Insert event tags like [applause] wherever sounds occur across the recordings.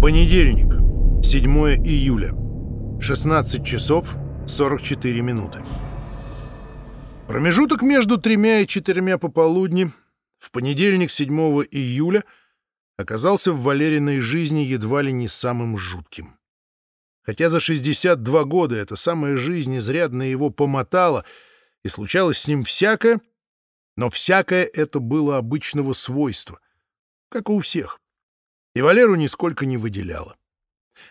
Понедельник, 7 июля, 16 часов 44 минуты. Промежуток между тремя и четырьмя пополудни в понедельник, 7 июля, оказался в Валериной жизни едва ли не самым жутким. Хотя за 62 года эта самая жизнь изрядно его помотала, и случалось с ним всякое, но всякое это было обычного свойства, как у всех и Валеру нисколько не выделяло.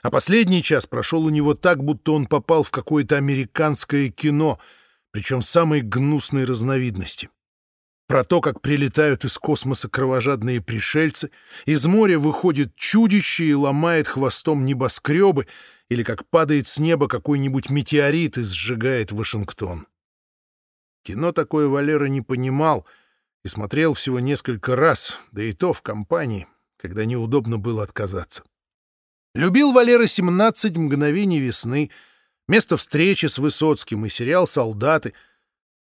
А последний час прошел у него так, будто он попал в какое-то американское кино, причем самой гнусной разновидности. Про то, как прилетают из космоса кровожадные пришельцы, из моря выходит чудище и ломает хвостом небоскребы, или как падает с неба какой-нибудь метеорит и сжигает Вашингтон. Кино такое Валера не понимал и смотрел всего несколько раз, да и то в компании — когда неудобно было отказаться. Любил Валера «17 мгновений весны», место встречи с Высоцким и сериал «Солдаты»,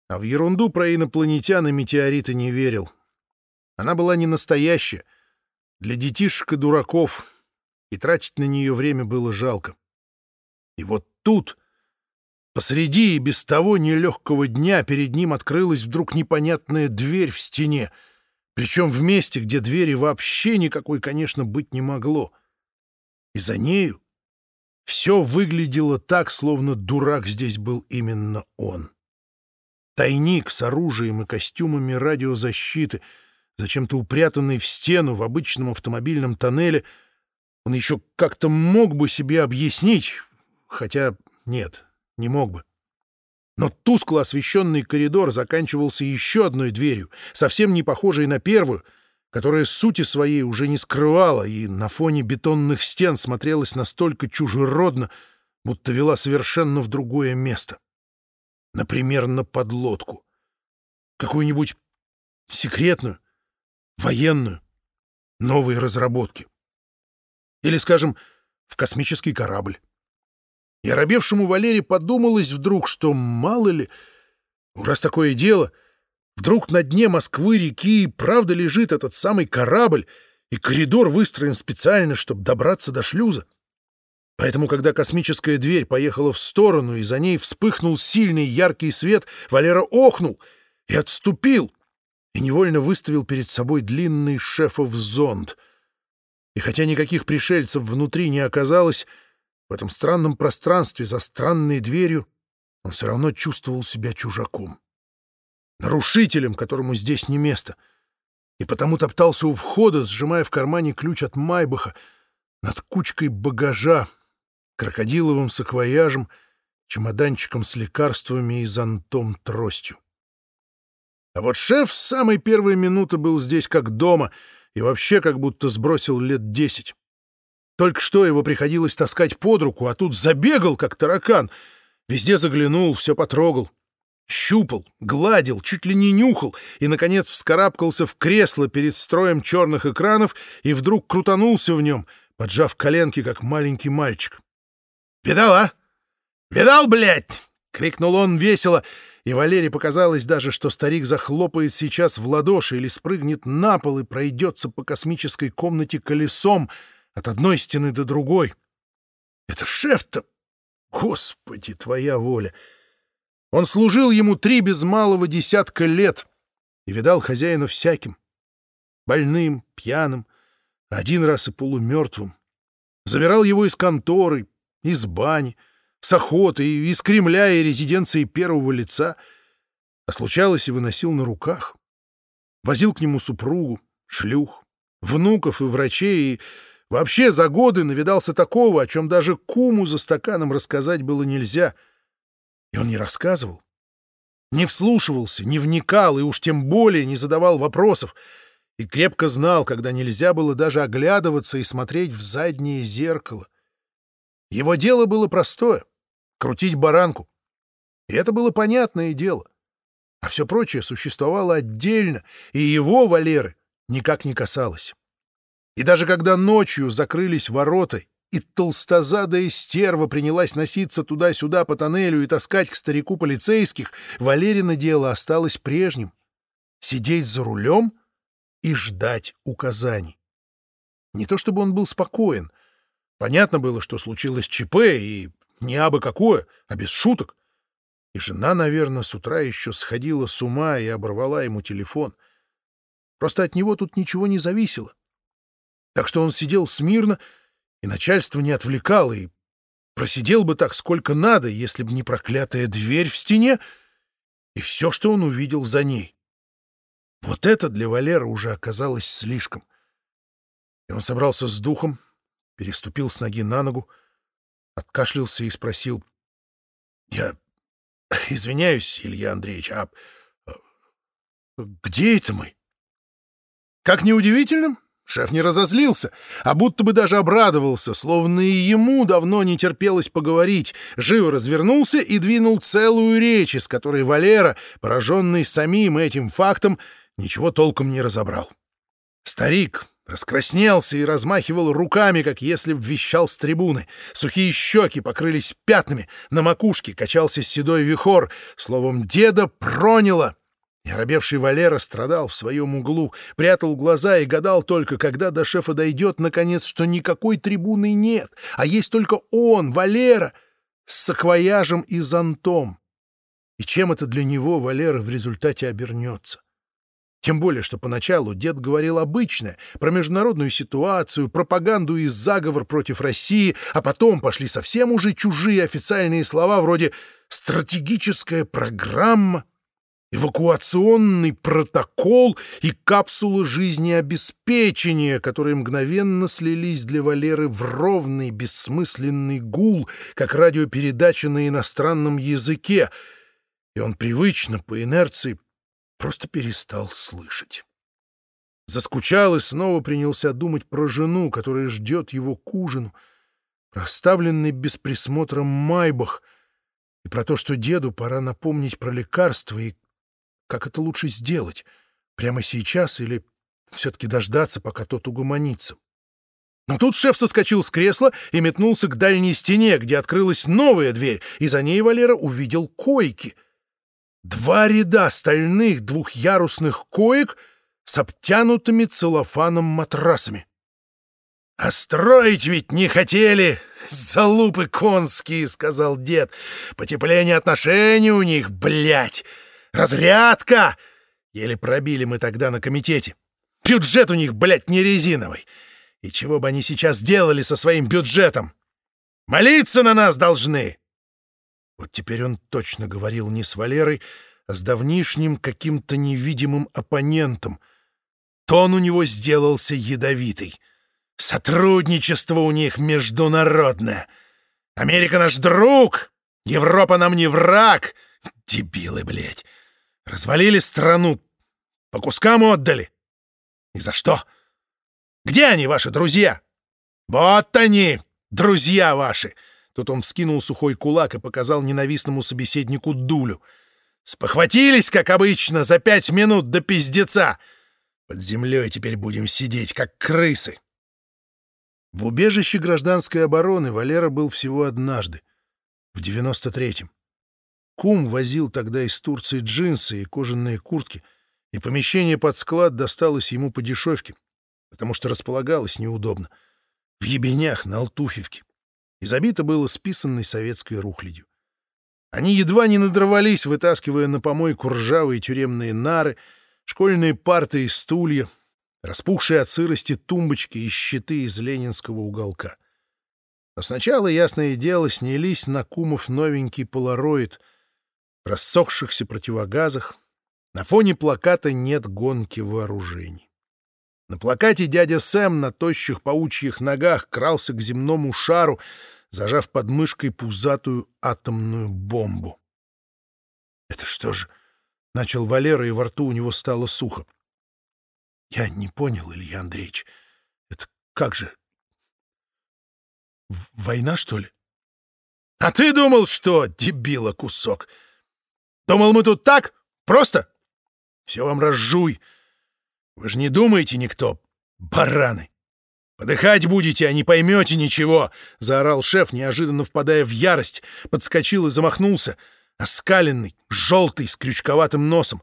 а в ерунду про инопланетян и метеориты не верил. Она была не настоящая, для детишек и дураков, и тратить на нее время было жалко. И вот тут, посреди и без того нелегкого дня, перед ним открылась вдруг непонятная дверь в стене — причем в месте, где двери вообще никакой, конечно, быть не могло. И за нею все выглядело так, словно дурак здесь был именно он. Тайник с оружием и костюмами радиозащиты, зачем-то упрятанный в стену в обычном автомобильном тоннеле, он еще как-то мог бы себе объяснить, хотя нет, не мог бы. Но тускло освещенный коридор заканчивался еще одной дверью, совсем не похожей на первую, которая сути своей уже не скрывала и на фоне бетонных стен смотрелась настолько чужеродно, будто вела совершенно в другое место. Например, на подлодку. Какую-нибудь секретную, военную, новые разработки. Или, скажем, в космический корабль. И оробевшему Валере подумалось вдруг, что мало ли, раз такое дело, вдруг на дне Москвы-реки правда лежит этот самый корабль, и коридор выстроен специально, чтобы добраться до шлюза. Поэтому, когда космическая дверь поехала в сторону, и за ней вспыхнул сильный яркий свет, Валера охнул и отступил, и невольно выставил перед собой длинный шефов зонд. И хотя никаких пришельцев внутри не оказалось, этом странном пространстве за странной дверью он все равно чувствовал себя чужаком. Нарушителем, которому здесь не место. И потому топтался у входа, сжимая в кармане ключ от Майбаха, над кучкой багажа, крокодиловым саквояжем, чемоданчиком с лекарствами и зонтом-тростью. А вот шеф с самой первой минуты был здесь как дома и вообще как будто сбросил лет десять. Только что его приходилось таскать под руку, а тут забегал, как таракан. Везде заглянул, все потрогал. Щупал, гладил, чуть ли не нюхал и, наконец, вскарабкался в кресло перед строем черных экранов и вдруг крутанулся в нем, поджав коленки, как маленький мальчик. «Видал, а? Видал, блядь!» — крикнул он весело, и Валерий показалось даже, что старик захлопает сейчас в ладоши или спрыгнет на пол и пройдется по космической комнате колесом — от одной стены до другой. Это шеф-то... Господи, твоя воля! Он служил ему три без малого десятка лет и видал хозяина всяким. Больным, пьяным, один раз и полумертвым. Забирал его из конторы, из бани, с охоты, из Кремля и резиденции первого лица, а случалось и выносил на руках. Возил к нему супругу, шлюх, внуков и врачей, и Вообще за годы навидался такого, о чем даже куму за стаканом рассказать было нельзя. И он не рассказывал. Не вслушивался, не вникал и уж тем более не задавал вопросов. И крепко знал, когда нельзя было даже оглядываться и смотреть в заднее зеркало. Его дело было простое — крутить баранку. И это было понятное дело. А все прочее существовало отдельно, и его, Валеры, никак не касалось. И даже когда ночью закрылись ворота, и толстозадая стерва принялась носиться туда-сюда по тоннелю и таскать к старику полицейских, Валерина дело осталось прежним — сидеть за рулем и ждать указаний. Не то чтобы он был спокоен, Понятно было, что случилось ЧП, и не абы какое, а без шуток. И жена, наверное, с утра еще сходила с ума и оборвала ему телефон. Просто от него тут ничего не зависело. Так что он сидел смирно, и начальство не отвлекало, и просидел бы так сколько надо, если бы не проклятая дверь в стене и все, что он увидел за ней. Вот это для Валера уже оказалось слишком. И он собрался с духом, переступил с ноги на ногу, откашлялся и спросил. — Я [laughs] извиняюсь, Илья Андреевич, а, а где это мы? Как неудивительно, шеф не разозлился, а будто бы даже обрадовался, словно и ему давно не терпелось поговорить, живо развернулся и двинул целую речь, из которой Валера, пораженный самим этим фактом, ничего толком не разобрал. Старик раскраснелся и размахивал руками, как если б вещал с трибуны. Сухие щеки покрылись пятнами, на макушке качался седой вихор, словом, деда проняло. Неробевший Валера страдал в своем углу, прятал глаза и гадал только, когда до шефа дойдет, наконец, что никакой трибуны нет, а есть только он, Валера, с саквояжем и зонтом. И чем это для него, Валера, в результате обернется? Тем более, что поначалу дед говорил обычное, про международную ситуацию, пропаганду и заговор против России, а потом пошли совсем уже чужие официальные слова вроде «стратегическая программа», «эвакуационный протокол» и «капсулы жизнеобеспечения», которые мгновенно слились для Валеры в ровный бессмысленный гул, как радиопередача на иностранном языке, и он привычно, по инерции, просто перестал слышать. Заскучал и снова принялся думать про жену, которая ждет его к ужину, про оставленный без присмотра майбах и про то, что деду пора напомнить про лекарства и как это лучше сделать, прямо сейчас или все-таки дождаться, пока тот угомонится. Но тут шеф соскочил с кресла и метнулся к дальней стене, где открылась новая дверь, и за ней Валера увидел койки — Два ряда стальных двухъярусных коек с обтянутыми целлофаном матрасами. «А строить ведь не хотели, залупы конские», — сказал дед. «Потепление отношений у них, блядь! Разрядка!» Еле пробили мы тогда на комитете. Бюджет у них, блядь, не резиновый. И чего бы они сейчас делали со своим бюджетом? Молиться на нас должны!» Вот теперь он точно говорил не с Валерой, а с давнишним каким-то невидимым оппонентом. Тон у него сделался ядовитый. Сотрудничество у них международное. Америка наш друг, Европа нам не враг. Дебилы, блядь. Развалили страну, по кускам отдали. И за что? Где они, ваши друзья? Вот они, друзья ваши. Тут он вскинул сухой кулак и показал ненавистному собеседнику дулю. «Спохватились, как обычно, за пять минут до пиздеца! Под землей теперь будем сидеть, как крысы!» В убежище гражданской обороны Валера был всего однажды, в девяносто третьем. Кум возил тогда из Турции джинсы и кожаные куртки, и помещение под склад досталось ему по дешевке, потому что располагалось неудобно. В ебенях на Алтуфьевке и забито было списанной советской рухлядью. Они едва не надрывались, вытаскивая на помойку ржавые тюремные нары, школьные парты и стулья, распухшие от сырости тумбочки и щиты из ленинского уголка. Но сначала, ясное дело, снялись на кумов новенький полароид рассохшихся противогазах. На фоне плаката «Нет гонки вооружений». На плакате дядя Сэм на тощих паучьих ногах крался к земному шару, зажав под мышкой пузатую атомную бомбу. «Это что же?» — начал Валера, и во рту у него стало сухо. «Я не понял, Илья Андреевич. Это как же? Война, что ли?» «А ты думал, что, дебила кусок? Думал, мы тут так? Просто? Все вам разжуй. Вы же не думаете никто, бараны!» «Подыхать будете, а не поймете ничего!» — заорал шеф, неожиданно впадая в ярость, подскочил и замахнулся, оскаленный, желтый, с крючковатым носом,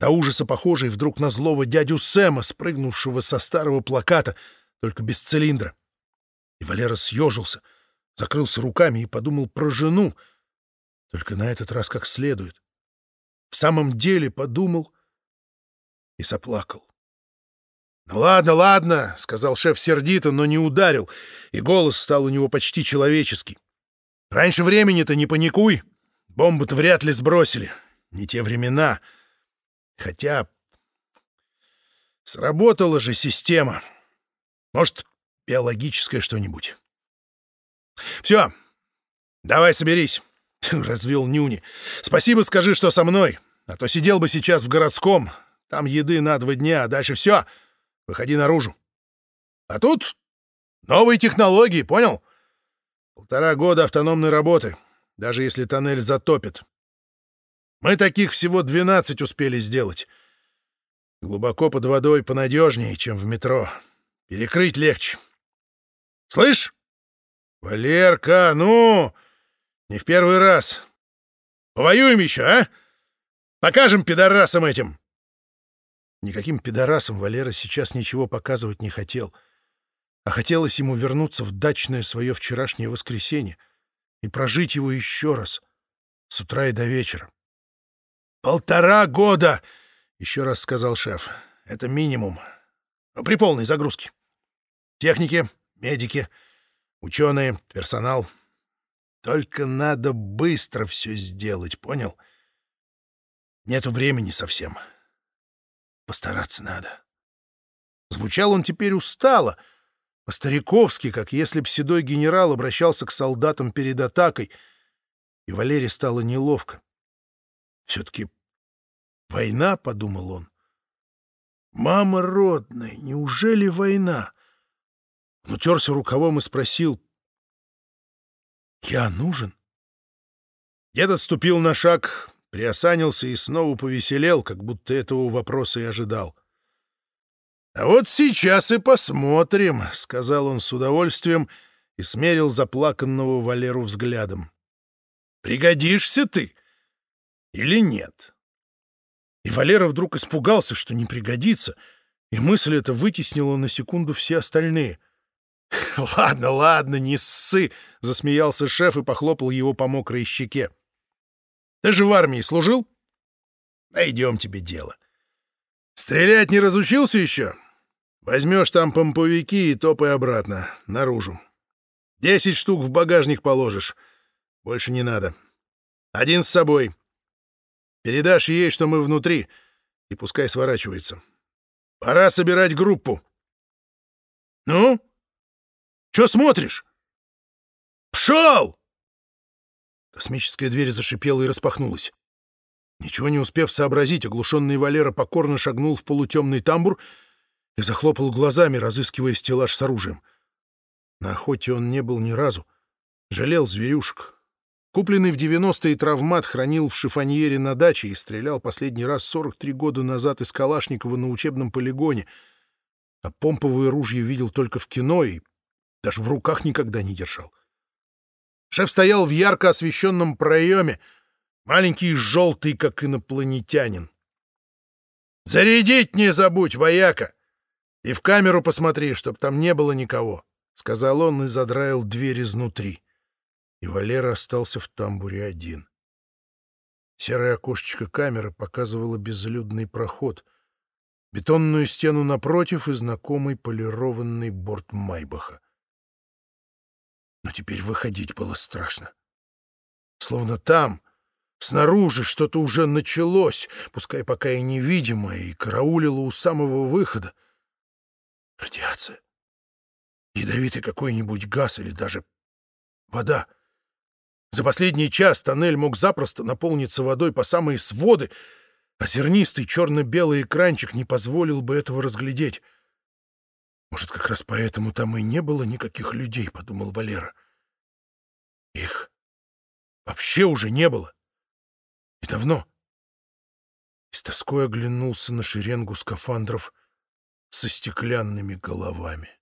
до ужаса похожий вдруг на злого дядю Сэма, спрыгнувшего со старого плаката, только без цилиндра. И Валера съежился, закрылся руками и подумал про жену, только на этот раз как следует. В самом деле подумал и заплакал. «Ну ладно, ладно», — сказал шеф сердито, но не ударил, и голос стал у него почти человеческий. «Раньше времени-то не паникуй. Бомбу-то вряд ли сбросили. Не те времена. Хотя сработала же система. Может, биологическое что-нибудь. Все, давай соберись». — развел Нюни. «Спасибо скажи, что со мной, а то сидел бы сейчас в городском. Там еды на два дня, а дальше все. Выходи наружу. А тут новые технологии, понял? Полтора года автономной работы, даже если тоннель затопит. Мы таких всего 12 успели сделать. Глубоко под водой понадежнее, чем в метро. Перекрыть легче. Слышь? Валерка, ну... Не в первый раз. Повоюем еще, а? Покажем пидорасам этим. Никаким пидорасам Валера сейчас ничего показывать не хотел, а хотелось ему вернуться в дачное свое вчерашнее воскресенье и прожить его еще раз, с утра и до вечера. «Полтора года!» — еще раз сказал шеф. «Это минимум. Но при полной загрузке. Техники, медики, ученые, персонал — только надо быстро все сделать, понял? Нету времени совсем. Постараться надо. Звучал он теперь устало, по-стариковски, как если б седой генерал обращался к солдатам перед атакой, и Валере стало неловко. Все-таки война, — подумал он. Мама родная, неужели война? Он утерся рукавом и спросил, «Я нужен?» Дед отступил на шаг, приосанился и снова повеселел, как будто этого вопроса и ожидал. «А вот сейчас и посмотрим», — сказал он с удовольствием и смерил заплаканного Валеру взглядом. «Пригодишься ты или нет?» И Валера вдруг испугался, что не пригодится, и мысль эта вытеснила на секунду все остальные. [laughs] «Ладно, ладно, не ссы!» — засмеялся шеф и похлопал его по мокрой щеке. «Ты же в армии служил? Найдем тебе дело. Стрелять не разучился еще? Возьмешь там помповики и топай обратно, наружу. Десять штук в багажник положишь. Больше не надо. Один с собой. Передашь ей, что мы внутри, и пускай сворачивается. Пора собирать группу. Ну?» Че смотришь? Пшел! Космическая дверь зашипела и распахнулась. Ничего не успев сообразить, оглушенный Валера покорно шагнул в полутемный тамбур и захлопал глазами, разыскивая стеллаж с оружием. На охоте он не был ни разу. Жалел зверюшек. Купленный в 90-е травмат хранил в шифоньере на даче и стрелял последний раз 43 года назад из Калашникова на учебном полигоне. А помповые ружья видел только в кино и даже в руках никогда не держал. Шеф стоял в ярко освещенном проеме, маленький и желтый, как инопланетянин. «Зарядить не забудь, вояка! И в камеру посмотри, чтоб там не было никого!» — сказал он и задраил дверь изнутри. И Валера остался в тамбуре один. Серое окошечко камеры показывало безлюдный проход, бетонную стену напротив и знакомый полированный борт Майбаха но теперь выходить было страшно. Словно там, снаружи, что-то уже началось, пускай пока и невидимое, и караулило у самого выхода. Радиация. Ядовитый какой-нибудь газ или даже вода. За последний час тоннель мог запросто наполниться водой по самые своды, а зернистый черно-белый экранчик не позволил бы этого разглядеть. Может, как раз поэтому там и не было никаких людей, — подумал Валера. Их вообще уже не было. И давно. И с тоской оглянулся на шеренгу скафандров со стеклянными головами.